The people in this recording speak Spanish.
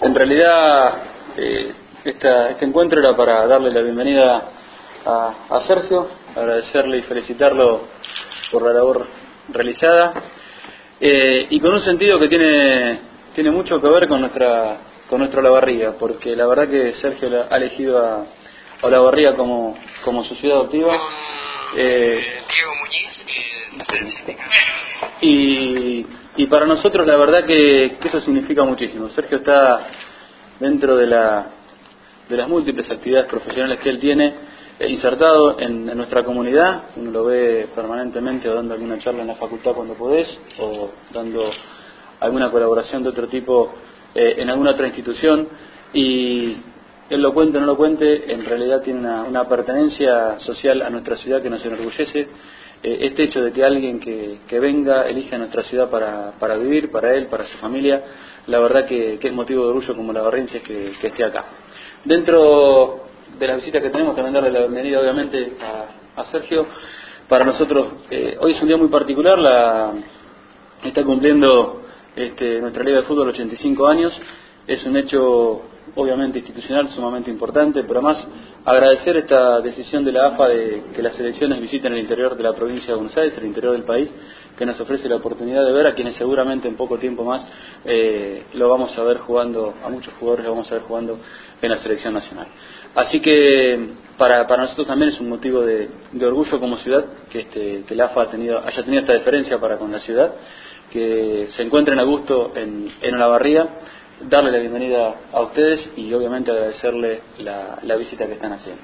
En realidad, eh, este encuentro era para darle la bienvenida a, Sergio, agradecerle y felicitarlo por la labor realizada eh, y con un sentido que tiene, tiene mucho que ver con nuestra con nuestra Olavarría, porque la verdad que Sergio ha elegido a, Olavarría como, como su ciudad adoptiva. Eh, Diego Muñiz, y, y para nosotros la verdad que, eso significa muchísimo. Sergio está dentro de, la, de las múltiples actividades profesionales que él tiene, eh, insertado en, nuestra comunidad, uno lo ve permanentemente o dando alguna charla en la facultad cuando podés, o dando alguna colaboración de otro tipo eh, en alguna otra institución, y él lo cuente o no lo cuente, en realidad tiene una, pertenencia social a nuestra ciudad que nos enorgullece eh, este hecho de que alguien que, venga elige nuestra ciudad para, vivir, para él, para su familia, la verdad que, es motivo de orgullo como la barrense que, que esté acá. Dentro de la visita que tenemos, también darle la bienvenida obviamente a, Sergio. Para nosotros, eh, hoy es un día muy particular, la, está cumpliendo este, nuestra Liga de Fútbol 85 años, es un hecho obviamente institucional sumamente importante, pero además agradecer esta decisión de la AFA de que las elecciones visiten el interior de la provincia de Buenos Aires, el interior del país, que nos ofrece la oportunidad de ver a quienes seguramente en poco tiempo más eh, lo vamos a ver jugando, a muchos jugadores lo vamos a ver jugando en la selección nacional. Así que para, nosotros también es un motivo de, orgullo como ciudad que, este, que la AFA ha tenido, haya tenido esta diferencia para con la ciudad, que se encuentren a gusto en, en barriga darle la bienvenida a ustedes y obviamente agradecerle la, la visita que están haciendo.